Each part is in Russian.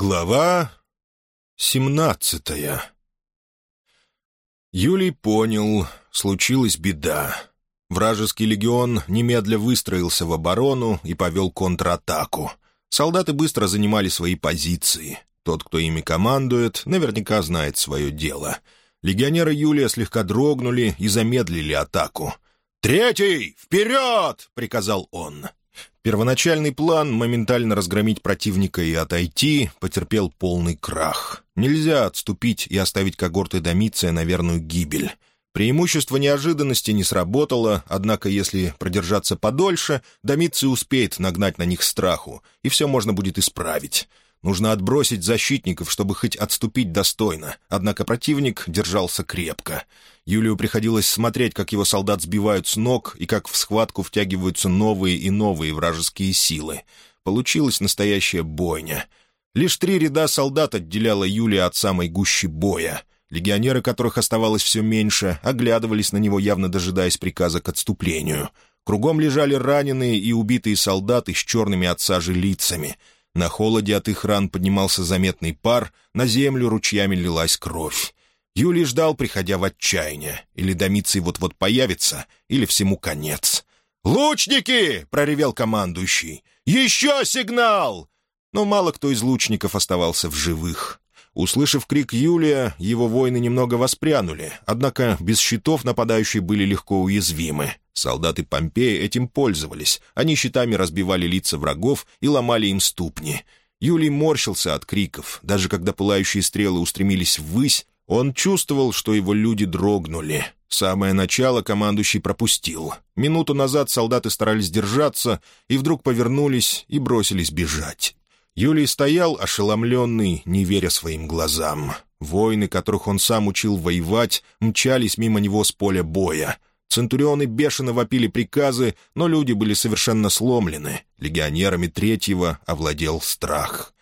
Глава семнадцатая Юлий понял, случилась беда. Вражеский легион немедля выстроился в оборону и повел контратаку. Солдаты быстро занимали свои позиции. Тот, кто ими командует, наверняка знает свое дело. Легионеры Юлия слегка дрогнули и замедлили атаку. «Третий! Вперед!» — приказал он. Первоначальный план моментально разгромить противника и отойти потерпел полный крах. Нельзя отступить и оставить когорты Домиция на верную гибель. Преимущество неожиданности не сработало, однако если продержаться подольше, Домиций успеет нагнать на них страху, и все можно будет исправить. Нужно отбросить защитников, чтобы хоть отступить достойно, однако противник держался крепко. Юлию приходилось смотреть, как его солдат сбивают с ног и как в схватку втягиваются новые и новые вражеские силы. Получилась настоящая бойня. Лишь три ряда солдат отделяло Юлия от самой гущи боя. Легионеры, которых оставалось все меньше, оглядывались на него, явно дожидаясь приказа к отступлению. Кругом лежали раненые и убитые солдаты с черными от сажи лицами — на холоде от их ран поднимался заметный пар, на землю ручьями лилась кровь. Юлий ждал, приходя в отчаяние. Или Домиций вот-вот появится, или всему конец. «Лучники!» — проревел командующий. «Еще сигнал!» Но мало кто из лучников оставался в живых. Услышав крик Юлия, его воины немного воспрянули, однако без щитов нападающие были легко уязвимы. Солдаты Помпея этим пользовались. Они щитами разбивали лица врагов и ломали им ступни. Юлий морщился от криков. Даже когда пылающие стрелы устремились ввысь, он чувствовал, что его люди дрогнули. Самое начало командующий пропустил. Минуту назад солдаты старались держаться, и вдруг повернулись и бросились бежать. Юлий стоял, ошеломленный, не веря своим глазам. Воины, которых он сам учил воевать, мчались мимо него с поля боя. Центурионы бешено вопили приказы, но люди были совершенно сломлены. Легионерами третьего овладел страх.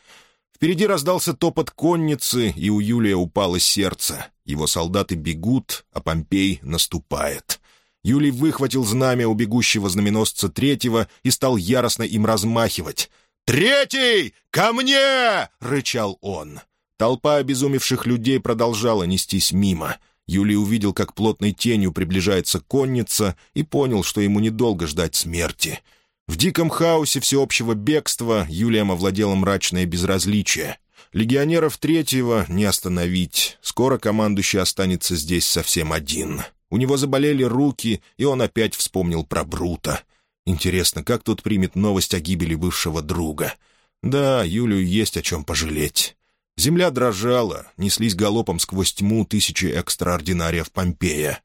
Впереди раздался топот конницы, и у Юлия упало сердце. Его солдаты бегут, а Помпей наступает. Юлий выхватил знамя у бегущего знаменосца третьего и стал яростно им размахивать — «Третий! Ко мне!» — рычал он. Толпа обезумевших людей продолжала нестись мимо. Юлий увидел, как плотной тенью приближается конница, и понял, что ему недолго ждать смерти. В диком хаосе всеобщего бегства Юлием овладело мрачное безразличие. Легионеров третьего не остановить. Скоро командующий останется здесь совсем один. У него заболели руки, и он опять вспомнил про Брута — Интересно, как тут примет новость о гибели бывшего друга? Да, Юлию есть о чем пожалеть. Земля дрожала, неслись галопом сквозь тьму тысячи экстраординариев Помпея.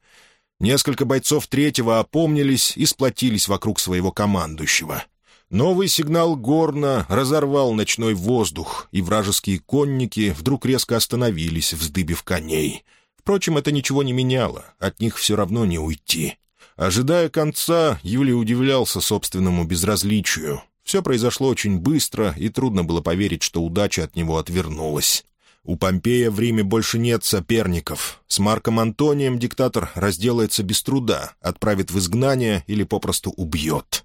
Несколько бойцов третьего опомнились и сплотились вокруг своего командующего. Новый сигнал горна разорвал ночной воздух, и вражеские конники вдруг резко остановились, вздыбив коней. Впрочем, это ничего не меняло, от них все равно не уйти. Ожидая конца, Юлий удивлялся собственному безразличию. Все произошло очень быстро, и трудно было поверить, что удача от него отвернулась. У Помпея в Риме больше нет соперников. С Марком Антонием диктатор разделается без труда, отправит в изгнание или попросту убьет.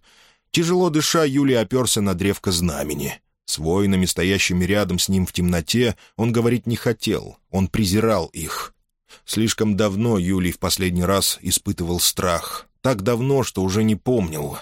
Тяжело дыша, Юлий оперся на древко знамени. С воинами, стоящими рядом с ним в темноте, он говорить не хотел, он презирал их. Слишком давно Юлий в последний раз испытывал страх. Так давно, что уже не помнил.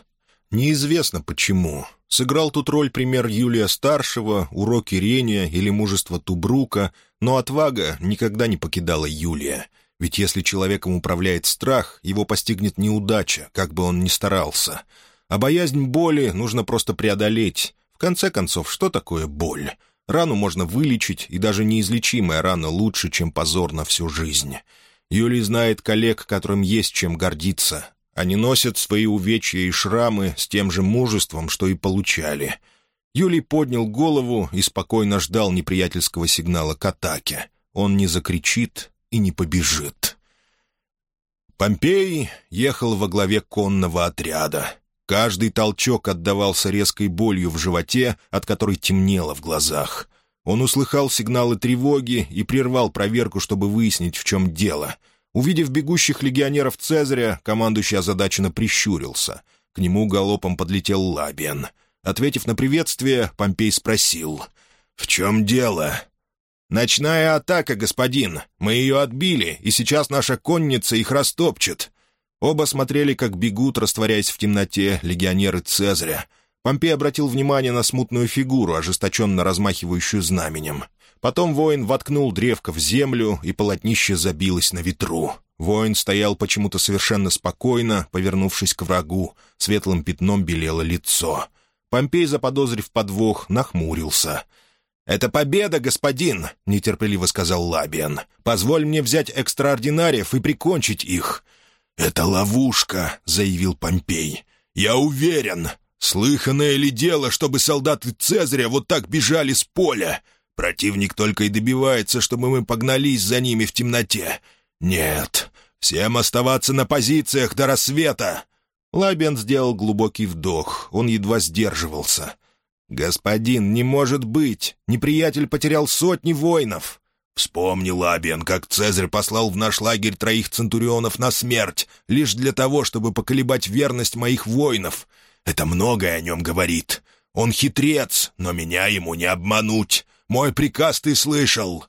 Неизвестно почему. Сыграл тут роль пример Юлия-старшего, уроки рения или мужество Тубрука, но отвага никогда не покидала Юлия. Ведь если человеком управляет страх, его постигнет неудача, как бы он ни старался. А боязнь боли нужно просто преодолеть. В конце концов, что такое боль? Рану можно вылечить, и даже неизлечимая рана лучше, чем позор на всю жизнь. Юлий знает коллег, которым есть чем гордиться. Они носят свои увечья и шрамы с тем же мужеством, что и получали. Юлий поднял голову и спокойно ждал неприятельского сигнала к атаке. Он не закричит и не побежит. Помпей ехал во главе конного отряда. Каждый толчок отдавался резкой болью в животе, от которой темнело в глазах. Он услыхал сигналы тревоги и прервал проверку, чтобы выяснить, в чем дело. Увидев бегущих легионеров Цезаря, командующий озадаченно прищурился. К нему галопом подлетел Лабиан. Ответив на приветствие, Помпей спросил. «В чем дело?» «Ночная атака, господин. Мы ее отбили, и сейчас наша конница их растопчет». Оба смотрели, как бегут, растворяясь в темноте, легионеры Цезаря. Помпей обратил внимание на смутную фигуру, ожесточенно размахивающую знаменем. Потом воин воткнул древко в землю, и полотнище забилось на ветру. Воин стоял почему-то совершенно спокойно, повернувшись к врагу. Светлым пятном белело лицо. Помпей, заподозрив подвох, нахмурился — «Это победа, господин!» — нетерпеливо сказал Лабиан. «Позволь мне взять экстраординариев и прикончить их». «Это ловушка», — заявил Помпей. «Я уверен. Слыханное ли дело, чтобы солдаты Цезаря вот так бежали с поля? Противник только и добивается, чтобы мы погнались за ними в темноте. Нет, всем оставаться на позициях до рассвета». Лабиан сделал глубокий вдох. Он едва сдерживался. «Господин, не может быть! Неприятель потерял сотни воинов!» Вспомни, Лабиан, как Цезарь послал в наш лагерь троих центурионов на смерть, лишь для того, чтобы поколебать верность моих воинов. Это многое о нем говорит. Он хитрец, но меня ему не обмануть. Мой приказ ты слышал».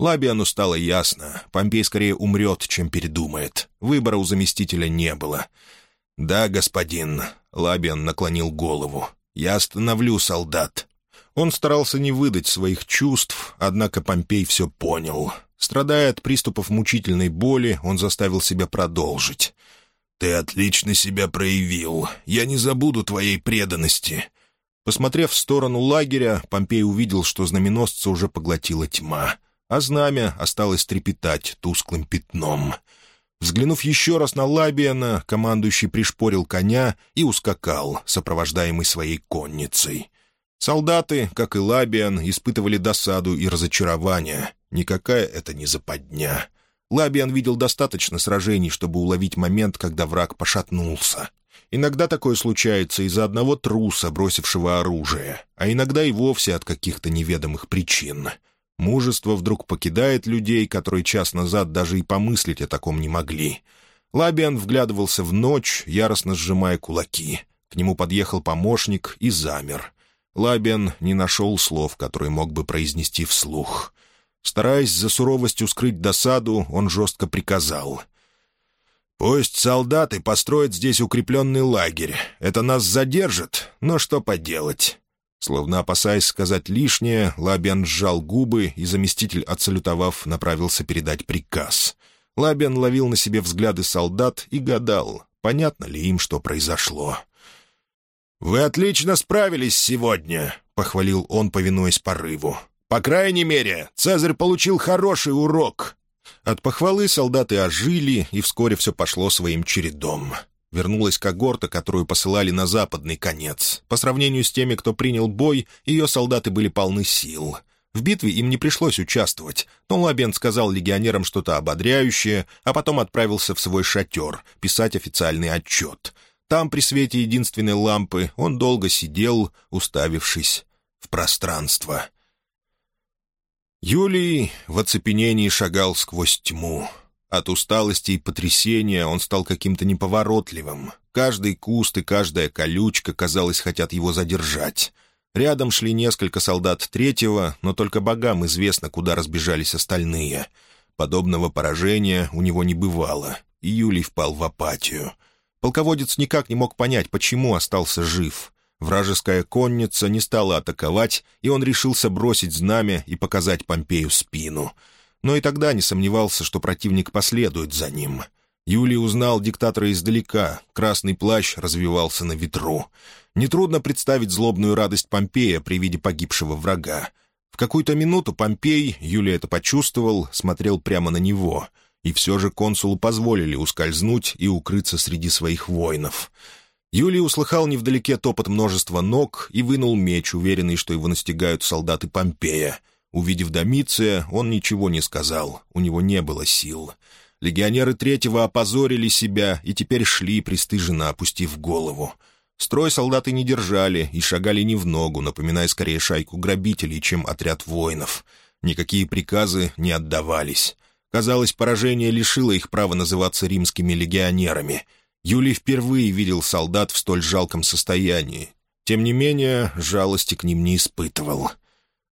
Лабиану стало ясно. Помпей скорее умрет, чем передумает. Выбора у заместителя не было. «Да, господин», — Лабиан наклонил голову. Я остановлю солдат». Он старался не выдать своих чувств, однако Помпей все понял. Страдая от приступов мучительной боли, он заставил себя продолжить. «Ты отлично себя проявил. Я не забуду твоей преданности». Посмотрев в сторону лагеря, Помпей увидел, что знаменосца уже поглотила тьма, а знамя осталось трепетать тусклым пятном — Взглянув еще раз на Лабиана, командующий пришпорил коня и ускакал, сопровождаемый своей конницей. Солдаты, как и Лабиан, испытывали досаду и разочарование. Никакая это не западня. Лабиан видел достаточно сражений, чтобы уловить момент, когда враг пошатнулся. Иногда такое случается из-за одного труса, бросившего оружие, а иногда и вовсе от каких-то неведомых причин — Мужество вдруг покидает людей, которые час назад даже и помыслить о таком не могли. Лабиан вглядывался в ночь, яростно сжимая кулаки. К нему подъехал помощник и замер. Лабиан не нашел слов, которые мог бы произнести вслух. Стараясь за суровостью скрыть досаду, он жестко приказал. «Пусть солдаты построят здесь укрепленный лагерь. Это нас задержит, но что поделать?» Словно опасаясь сказать лишнее, Лабиан сжал губы, и заместитель, отсалютовав, направился передать приказ. Лабиан ловил на себе взгляды солдат и гадал, понятно ли им, что произошло. «Вы отлично справились сегодня», — похвалил он, повинуясь порыву. «По крайней мере, Цезарь получил хороший урок». От похвалы солдаты ожили, и вскоре все пошло своим чередом. Вернулась когорта, которую посылали на западный конец. По сравнению с теми, кто принял бой, ее солдаты были полны сил. В битве им не пришлось участвовать, но Лабен сказал легионерам что-то ободряющее, а потом отправился в свой шатер писать официальный отчет. Там, при свете единственной лампы, он долго сидел, уставившись в пространство. Юлий в оцепенении шагал сквозь тьму. От усталости и потрясения он стал каким-то неповоротливым. Каждый куст и каждая колючка, казалось, хотят его задержать. Рядом шли несколько солдат третьего, но только богам известно, куда разбежались остальные. Подобного поражения у него не бывало, и Юлий впал в апатию. Полководец никак не мог понять, почему остался жив. Вражеская конница не стала атаковать, и он решился бросить знамя и показать Помпею спину — но и тогда не сомневался, что противник последует за ним. Юлий узнал диктатора издалека, красный плащ развивался на ветру. Нетрудно представить злобную радость Помпея при виде погибшего врага. В какую-то минуту Помпей, Юлий это почувствовал, смотрел прямо на него, и все же консулу позволили ускользнуть и укрыться среди своих воинов. Юлий услыхал невдалеке топот множества ног и вынул меч, уверенный, что его настигают солдаты Помпея — Увидев Домиция, он ничего не сказал, у него не было сил. Легионеры третьего опозорили себя и теперь шли, пристыженно опустив голову. Строй солдаты не держали и шагали не в ногу, напоминая скорее шайку грабителей, чем отряд воинов. Никакие приказы не отдавались. Казалось, поражение лишило их права называться римскими легионерами. Юлий впервые видел солдат в столь жалком состоянии. Тем не менее, жалости к ним не испытывал.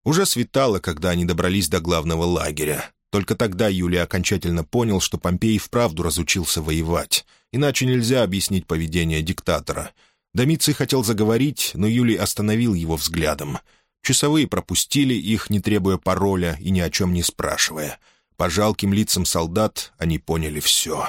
Уже светало, когда они добрались до главного лагеря. Только тогда Юлия окончательно понял, что Помпей вправду разучился воевать. Иначе нельзя объяснить поведение диктатора. Домиций хотел заговорить, но Юлий остановил его взглядом. Часовые пропустили их, не требуя пароля и ни о чем не спрашивая. По жалким лицам солдат они поняли все.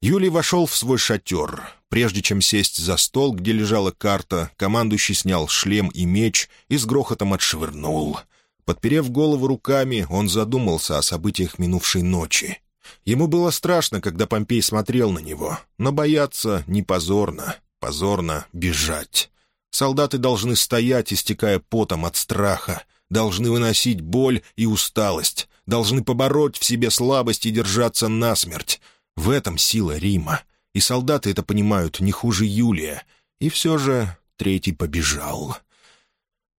Юлий вошел в свой шатер. Прежде чем сесть за стол, где лежала карта, командующий снял шлем и меч и с грохотом отшвырнул. Подперев голову руками, он задумался о событиях минувшей ночи. Ему было страшно, когда Помпей смотрел на него, но бояться не позорно, позорно бежать. Солдаты должны стоять, истекая потом от страха, должны выносить боль и усталость, должны побороть в себе слабость и держаться насмерть. В этом сила Рима и солдаты это понимают не хуже Юлия. И все же третий побежал.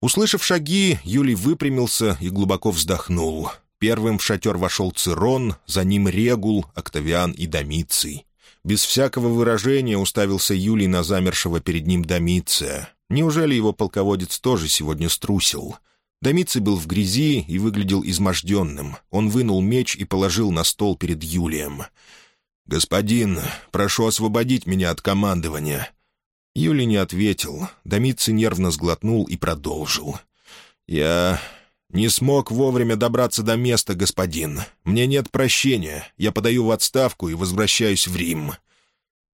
Услышав шаги, Юлий выпрямился и глубоко вздохнул. Первым в шатер вошел Цирон, за ним Регул, Октавиан и Домиций. Без всякого выражения уставился Юлий на замершего перед ним Домиция. Неужели его полководец тоже сегодня струсил? Домиций был в грязи и выглядел изможденным. Он вынул меч и положил на стол перед Юлием. «Господин, прошу освободить меня от командования». Юлий не ответил. Домиций нервно сглотнул и продолжил. «Я не смог вовремя добраться до места, господин. Мне нет прощения. Я подаю в отставку и возвращаюсь в Рим».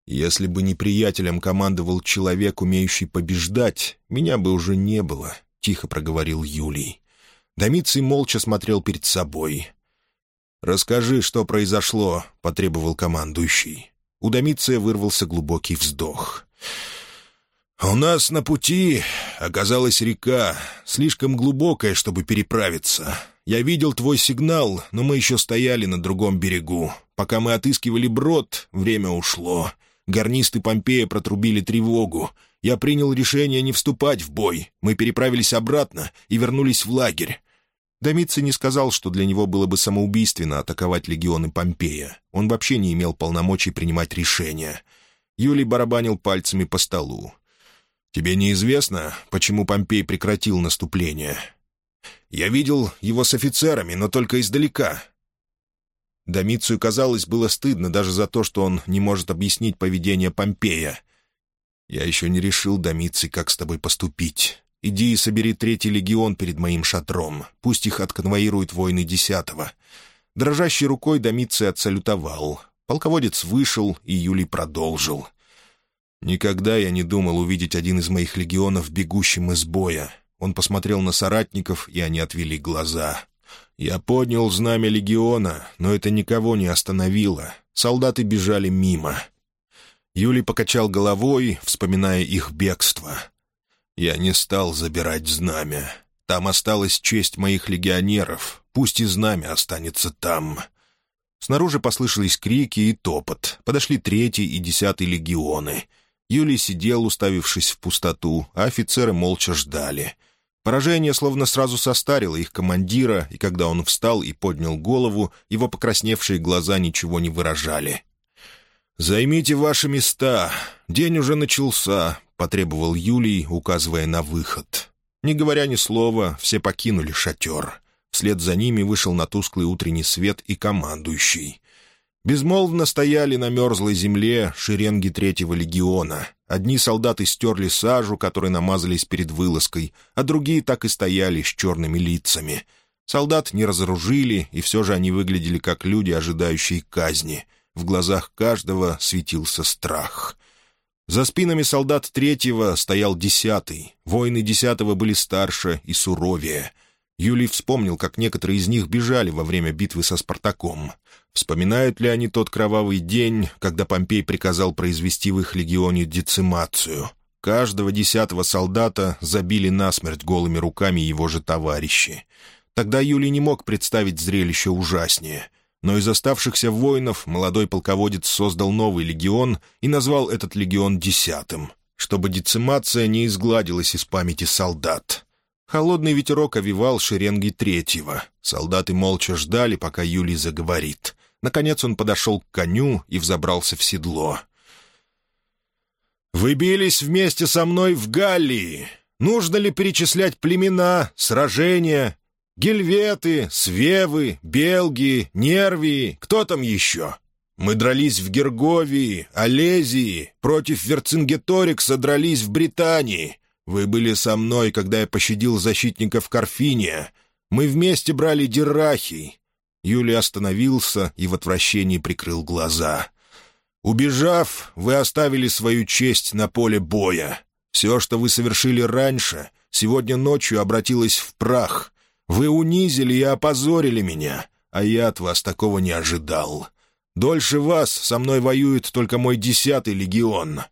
«Если бы неприятелем командовал человек, умеющий побеждать, меня бы уже не было», — тихо проговорил Юлий. Домиций молча смотрел перед собой. «Расскажи, что произошло», — потребовал командующий. У Домиция вырвался глубокий вздох. «У нас на пути оказалась река, слишком глубокая, чтобы переправиться. Я видел твой сигнал, но мы еще стояли на другом берегу. Пока мы отыскивали брод, время ушло. Гарнисты Помпея протрубили тревогу. Я принял решение не вступать в бой. Мы переправились обратно и вернулись в лагерь. Домиций не сказал, что для него было бы самоубийственно атаковать легионы Помпея. Он вообще не имел полномочий принимать решения. Юлий барабанил пальцами по столу. «Тебе неизвестно, почему Помпей прекратил наступление?» «Я видел его с офицерами, но только издалека». Домицию, казалось, было стыдно даже за то, что он не может объяснить поведение Помпея. «Я еще не решил, Домиций, как с тобой поступить. Иди и собери третий легион перед моим шатром. Пусть их отконвоируют воины десятого». Дрожащей рукой Домиций отсалютовал. Полководец вышел, и Юлий продолжил. «Никогда я не думал увидеть один из моих легионов бегущим из боя. Он посмотрел на соратников, и они отвели глаза. Я поднял знамя легиона, но это никого не остановило. Солдаты бежали мимо». Юлий покачал головой, вспоминая их бегство. Я не стал забирать знамя. Там осталась честь моих легионеров. Пусть и знамя останется там. Снаружи послышались крики и топот. Подошли третий и десятый легионы. Юлий сидел, уставившись в пустоту, а офицеры молча ждали. Поражение словно сразу состарило их командира, и когда он встал и поднял голову, его покрасневшие глаза ничего не выражали. «Займите ваши места. День уже начался потребовал Юлий, указывая на выход. Не говоря ни слова, все покинули шатер. Вслед за ними вышел на тусклый утренний свет и командующий. Безмолвно стояли на мерзлой земле шеренги третьего легиона. Одни солдаты стерли сажу, которой намазались перед вылазкой, а другие так и стояли с черными лицами. Солдат не разоружили, и все же они выглядели как люди, ожидающие казни. В глазах каждого светился страх. За спинами солдат третьего стоял десятый. Воины десятого были старше и суровее. Юлий вспомнил, как некоторые из них бежали во время битвы со Спартаком. Вспоминают ли они тот кровавый день, когда Помпей приказал произвести в их легионе децимацию? Каждого десятого солдата забили насмерть голыми руками его же товарищи. Тогда Юлий не мог представить зрелище ужаснее — но из оставшихся воинов молодой полководец создал новый легион и назвал этот легион десятым, чтобы децимация не изгладилась из памяти солдат. Холодный ветерок овивал шеренги третьего. Солдаты молча ждали, пока Юлий заговорит. Наконец он подошел к коню и взобрался в седло. «Вы бились вместе со мной в Галлии, Нужно ли перечислять племена, сражения? Гельветы, Свевы, Белги, Нервии, кто там еще? Мы дрались в Герговии, Олезии, против Верцингеторикса дрались в Британии. Вы были со мной, когда я пощадил защитников Карфиния. Мы вместе брали Деррахий». Юлий остановился и в отвращении прикрыл глаза. «Убежав, вы оставили свою честь на поле боя. Все, что вы совершили раньше, сегодня ночью обратилось в прах. Вы унизили и опозорили меня, а я от вас такого не ожидал. Дольше вас со мной воюет только мой десятый легион».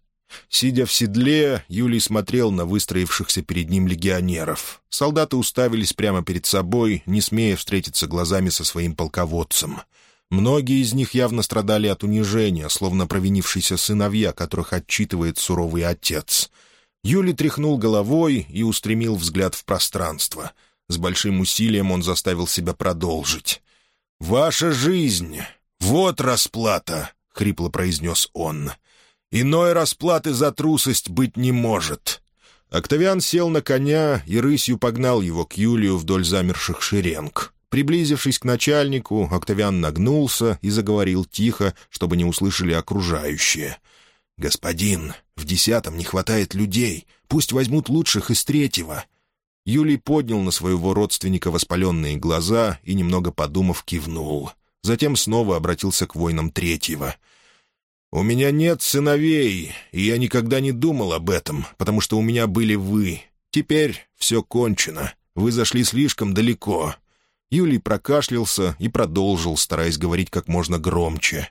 Сидя в седле, Юлий смотрел на выстроившихся перед ним легионеров. Солдаты уставились прямо перед собой, не смея встретиться глазами со своим полководцем. Многие из них явно страдали от унижения, словно провинившиеся сыновья, которых отчитывает суровый отец. Юлий тряхнул головой и устремил взгляд в пространство. С большим усилием он заставил себя продолжить. «Ваша жизнь «Вот расплата», — хрипло произнес он. «Иной расплаты за трусость быть не может». Октавиан сел на коня и рысью погнал его к Юлию вдоль замерших шеренг. Приблизившись к начальнику, Октавиан нагнулся и заговорил тихо, чтобы не услышали окружающие. «Господин, в десятом не хватает людей. Пусть возьмут лучших из третьего». Юлий поднял на своего родственника воспаленные глаза и, немного подумав, кивнул затем снова обратился к воинам третьего. «У меня нет сыновей, и я никогда не думал об этом, потому что у меня были вы. Теперь все кончено. Вы зашли слишком далеко». Юлий прокашлялся и продолжил, стараясь говорить как можно громче.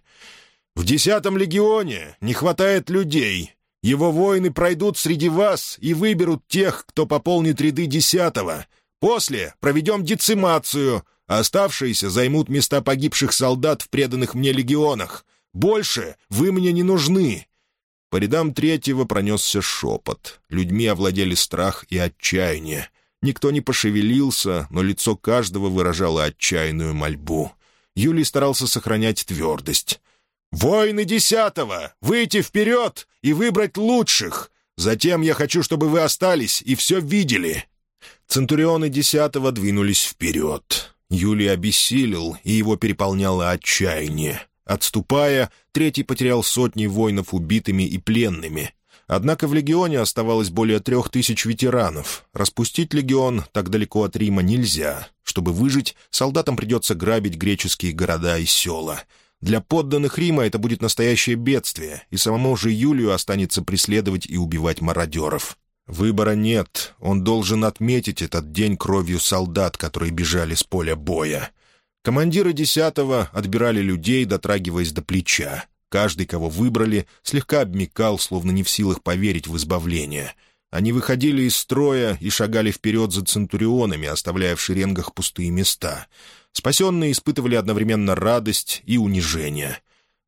«В десятом легионе не хватает людей. Его воины пройдут среди вас и выберут тех, кто пополнит ряды десятого. После проведем децимацию, а оставшиеся займут места погибших солдат в преданных мне легионах. Больше вы мне не нужны». По рядам третьего пронесся шепот. Людьми овладели страх и отчаяние. Никто не пошевелился, но лицо каждого выражало отчаянную мольбу. Юлий старался сохранять твердость. «Воины десятого! Выйти вперед и выбрать лучших! Затем я хочу, чтобы вы остались и все видели!» Центурионы десятого двинулись вперед. Юлий обессилел, и его переполняло отчаяние. Отступая, третий потерял сотни воинов убитыми и пленными. Однако в легионе оставалось более трех тысяч ветеранов. Распустить легион так далеко от Рима нельзя. Чтобы выжить, солдатам придется грабить греческие города и села. Для подданных Рима это будет настоящее бедствие, и самому же Юлию останется преследовать и убивать мародеров. Выбора нет, он должен отметить этот день кровью солдат, которые бежали с поля боя. Командиры десятого отбирали людей, дотрагиваясь до плеча. Каждый, кого выбрали, слегка обмекал, словно не в силах поверить в избавление. Они выходили из строя и шагали вперед за центурионами, оставляя в шеренгах пустые места. Спасенные испытывали одновременно радость и унижение.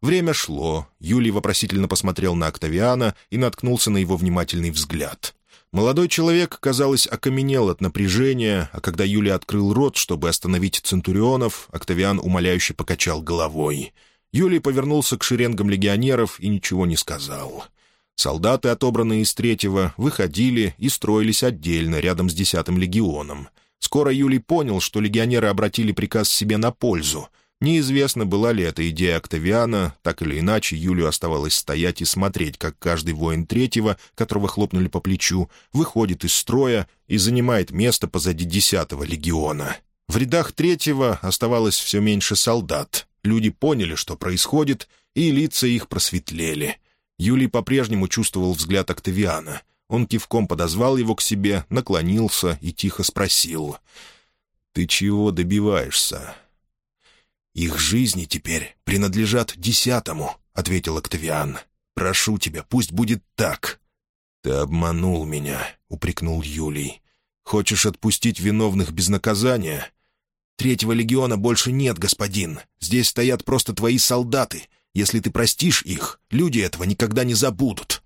Время шло, Юлий вопросительно посмотрел на Октавиана и наткнулся на его внимательный взгляд. Молодой человек, казалось, окаменел от напряжения, а когда Юлия открыл рот, чтобы остановить Центурионов, Октавиан умоляюще покачал головой. Юлий повернулся к шеренгам легионеров и ничего не сказал. Солдаты, отобранные из третьего, выходили и строились отдельно, рядом с десятым легионом. Скоро Юлий понял, что легионеры обратили приказ себе на пользу — Неизвестно, была ли это идея Октавиана, так или иначе Юлию оставалось стоять и смотреть, как каждый воин третьего, которого хлопнули по плечу, выходит из строя и занимает место позади десятого легиона. В рядах третьего оставалось все меньше солдат. Люди поняли, что происходит, и лица их просветлели. Юлий по-прежнему чувствовал взгляд Октавиана. Он кивком подозвал его к себе, наклонился и тихо спросил. «Ты чего добиваешься?» «Их жизни теперь принадлежат десятому», — ответил Октавиан. «Прошу тебя, пусть будет так». «Ты обманул меня», — упрекнул Юлий. «Хочешь отпустить виновных без наказания?» «Третьего легиона больше нет, господин. Здесь стоят просто твои солдаты. Если ты простишь их, люди этого никогда не забудут».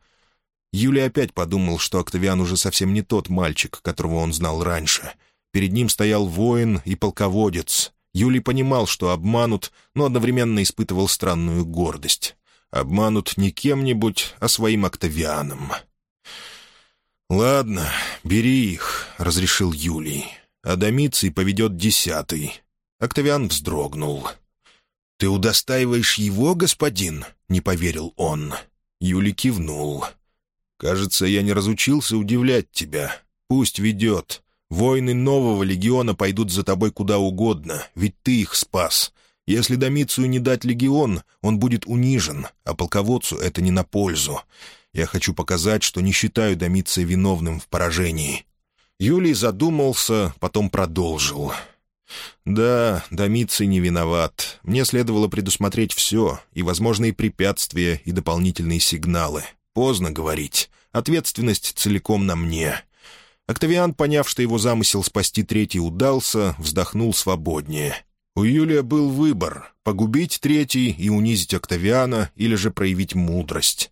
Юлий опять подумал, что Октавиан уже совсем не тот мальчик, которого он знал раньше. Перед ним стоял воин и полководец, Юлий понимал, что обманут, но одновременно испытывал странную гордость. Обманут не кем-нибудь, а своим Октавианом. «Ладно, бери их», — разрешил Юлий. «А Домиций поведет десятый». Октавиан вздрогнул. «Ты удостаиваешь его, господин?» — не поверил он. Юлий кивнул. «Кажется, я не разучился удивлять тебя. Пусть ведет. Воины нового легиона пойдут за тобой куда угодно, ведь ты их спас. Если Домицию не дать легион, он будет унижен, а полководцу это не на пользу. Я хочу показать, что не считаю Домиция виновным в поражении». Юлий задумался, потом продолжил. «Да, Домиций не виноват. Мне следовало предусмотреть все, и возможные препятствия, и дополнительные сигналы. Поздно говорить. Ответственность целиком на мне». Октавиан, поняв, что его замысел спасти третий удался, вздохнул свободнее. У Юлия был выбор — погубить третий и унизить Октавиана или же проявить мудрость.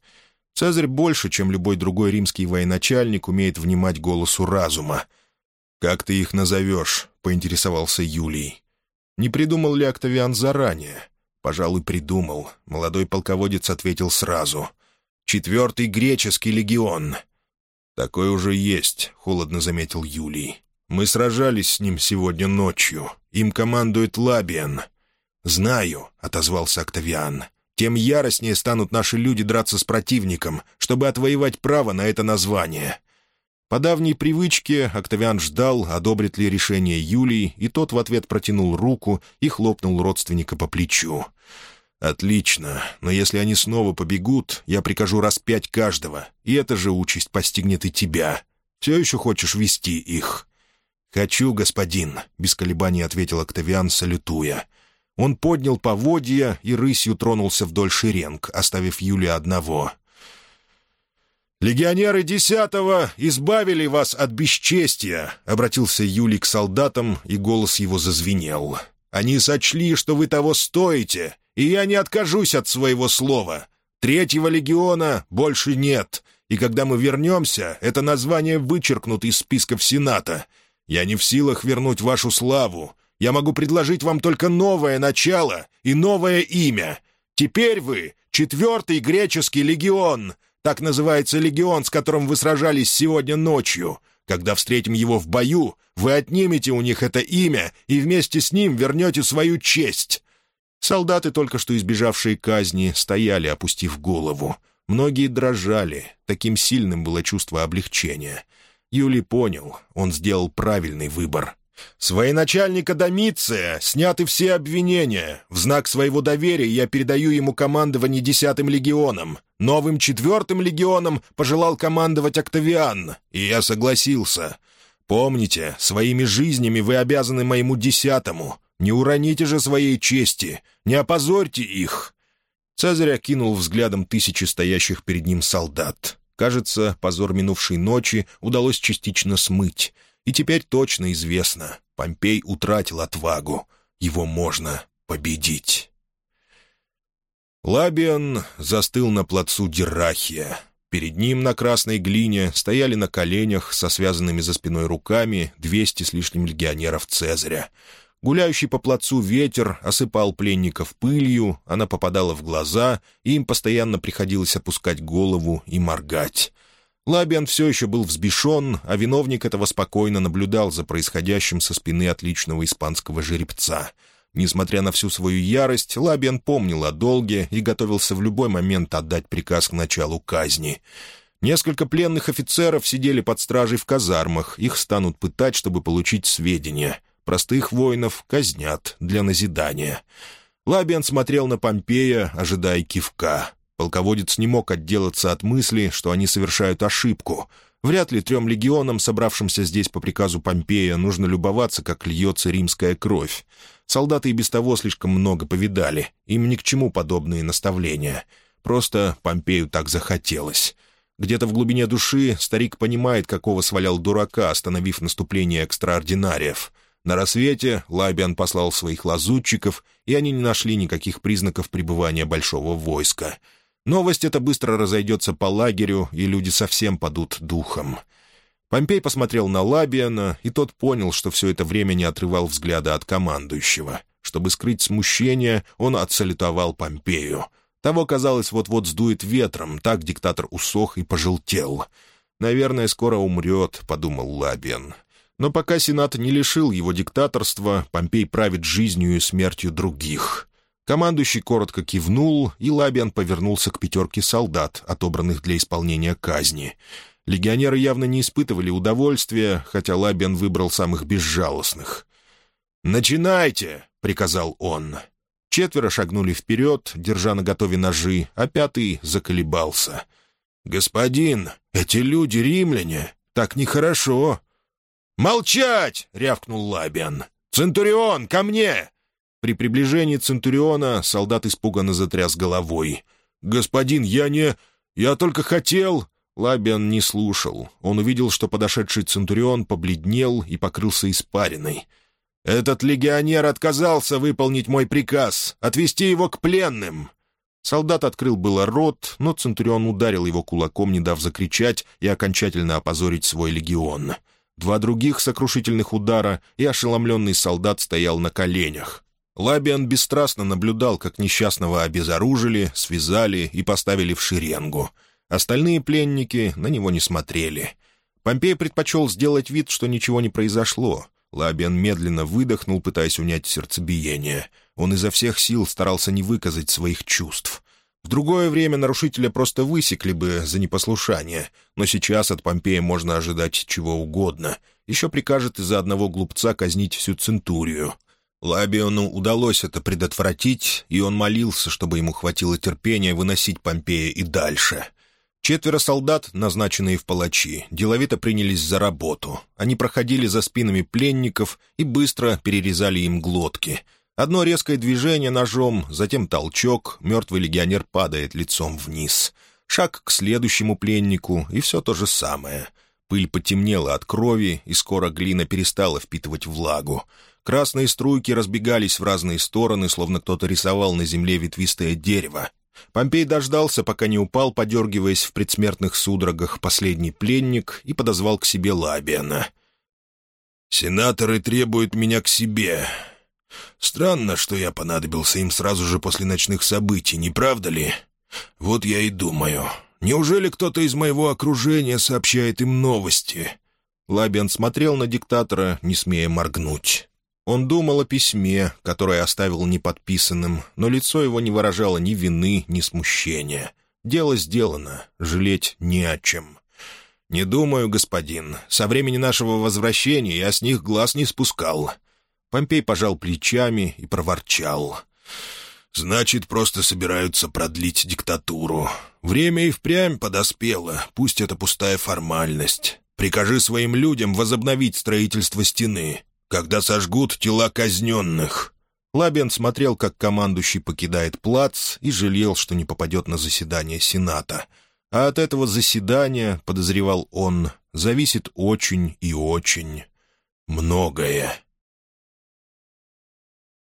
Цезарь больше, чем любой другой римский военачальник, умеет внимать голосу разума. «Как ты их назовешь?» — поинтересовался Юлий. Не придумал ли Октавиан заранее? Пожалуй, придумал. Молодой полководец ответил сразу. «Четвертый греческий легион». «Такой уже есть», — холодно заметил Юлий. Мы сражались с ним сегодня ночью. Им командует Лабиан». «Знаю», — отозвался Октавиан. «Тем яростнее станут наши люди драться с противником, чтобы отвоевать право на это название». По давней привычке Октавиан ждал, одобрит ли решение Юлии, и тот в ответ протянул руку и хлопнул родственника по плечу. «Отлично, но если они снова побегут, я прикажу распять каждого, и эта же участь постигнет и тебя. Все еще хочешь вести их?» «Хочу, господин», — без колебаний ответил Октавиан, салютуя. Он поднял поводья и рысью тронулся вдоль шеренг, оставив Юлия одного. «Легионеры десятого избавили вас от бесчестия», — обратился Юлий к солдатам, и голос его зазвенел. «Они сочли, что вы того стоите, и я не откажусь от своего слова. Третьего легиона больше нет, и когда мы вернемся, это название вычеркнут из списков Сената». Я не в силах вернуть вашу славу. Я могу предложить вам только новое начало и новое имя. Теперь вы — четвертый греческий легион. Так называется легион, с которым вы сражались сегодня ночью. Когда встретим его в бою, вы отнимете у них это имя и вместе с ним вернете свою честь». Солдаты, только что избежавшие казни, стояли, опустив голову. Многие дрожали, таким сильным было чувство облегчения. Юлий понял, он сделал правильный выбор. «С военачальника Домиция сняты все обвинения. В знак своего доверия я передаю ему командование десятым легионом. Новым четвертым легионом пожелал командовать Октавиан, и я согласился. Помните, своими жизнями вы обязаны моему десятому. Не уроните же своей чести, не опозорьте их». Цезарь окинул взглядом тысячи стоящих перед ним солдат. Кажется, позор минувшей ночи удалось частично смыть. И теперь точно известно, Помпей утратил отвагу. Его можно победить. Лабиан застыл на плацу Дирахия. Перед ним на красной глине стояли на коленях со связанными за спиной руками двести с лишним легионеров Цезаря — Гуляющий по плацу ветер осыпал пленников пылью, она попадала в глаза, и им постоянно приходилось опускать голову и моргать. Лабиан все еще был взбешен, а виновник этого спокойно наблюдал за происходящим со спины отличного испанского жеребца. Несмотря на всю свою ярость, Лабиан помнил о долге и готовился в любой момент отдать приказ к началу казни. Несколько пленных офицеров сидели под стражей в казармах, их станут пытать, чтобы получить сведения — Простых воинов казнят для назидания. Лабиан смотрел на Помпея, ожидая кивка. Полководец не мог отделаться от мысли, что они совершают ошибку. Вряд ли трем легионам, собравшимся здесь по приказу Помпея, нужно любоваться, как льется римская кровь. Солдаты и без того слишком много повидали. Им ни к чему подобные наставления. Просто Помпею так захотелось. Где-то в глубине души старик понимает, какого свалял дурака, остановив наступление экстраординариев. На рассвете Лабиан послал своих лазутчиков, и они не нашли никаких признаков пребывания большого войска. Новость эта быстро разойдется по лагерю, и люди совсем падут духом. Помпей посмотрел на Лабиана, и тот понял, что все это время не отрывал взгляда от командующего. Чтобы скрыть смущение, он отсалютовал Помпею. Того, казалось, вот-вот сдует ветром, так диктатор усох и пожелтел — «Наверное, скоро умрет», — подумал Лабиан. Но пока Сенат не лишил его диктаторства, Помпей правит жизнью и смертью других. Командующий коротко кивнул, и Лабиан повернулся к пятерке солдат, отобранных для исполнения казни. Легионеры явно не испытывали удовольствия, хотя Лабиан выбрал самых безжалостных. «Начинайте!» — приказал он. Четверо шагнули вперед, держа на готове ножи, а пятый заколебался. «Господин, эти люди римляне, так нехорошо!» «Молчать!» — рявкнул Лабиан. «Центурион, ко мне!» При приближении Центуриона солдат испуганно затряс головой. «Господин, я не... Я только хотел...» Лабиан не слушал. Он увидел, что подошедший Центурион побледнел и покрылся испариной. «Этот легионер отказался выполнить мой приказ, отвести его к пленным!» Солдат открыл было рот, но Центурион ударил его кулаком, не дав закричать и окончательно опозорить свой легион. Два других сокрушительных удара, и ошеломленный солдат стоял на коленях. Лабиан бесстрастно наблюдал, как несчастного обезоружили, связали и поставили в шеренгу. Остальные пленники на него не смотрели. Помпей предпочел сделать вид, что ничего не произошло. Лабиан медленно выдохнул, пытаясь унять сердцебиение. Он изо всех сил старался не выказать своих чувств. В другое время нарушителя просто высекли бы за непослушание, но сейчас от Помпея можно ожидать чего угодно. Еще прикажет из-за одного глупца казнить всю Центурию. Лабиону удалось это предотвратить, и он молился, чтобы ему хватило терпения выносить Помпея и дальше. Четверо солдат, назначенные в палачи, деловито принялись за работу. Они проходили за спинами пленников и быстро перерезали им глотки — Одно резкое движение ножом, затем толчок, мертвый легионер падает лицом вниз. Шаг к следующему пленнику, и все то же самое. Пыль потемнела от крови, и скоро глина перестала впитывать влагу. Красные струйки разбегались в разные стороны, словно кто-то рисовал на земле ветвистое дерево. Помпей дождался, пока не упал, подергиваясь в предсмертных судорогах, последний пленник и подозвал к себе Лабиана. «Сенаторы требуют меня к себе. Странно, что я понадобился им сразу же после ночных событий, не правда ли? Вот я и думаю. Неужели кто-то из моего окружения сообщает им новости?» Лабиан смотрел на диктатора, не смея моргнуть. Он думал о письме, которое оставил неподписанным, но лицо его не выражало ни вины, ни смущения. Дело сделано, жалеть не о чем. «Не думаю, господин. Со времени нашего возвращения я с них глаз не спускал. Помпей пожал плечами и проворчал. «Значит, просто собираются продлить диктатуру. Время и впрямь подоспело, пусть это пустая формальность. Прикажи своим людям возобновить строительство стены, когда сожгут тела казненных». Лабиан смотрел, как командующий покидает плац, и жалел, что не попадет на заседание Сената. А от этого заседания, подозревал он, зависит очень и очень многое.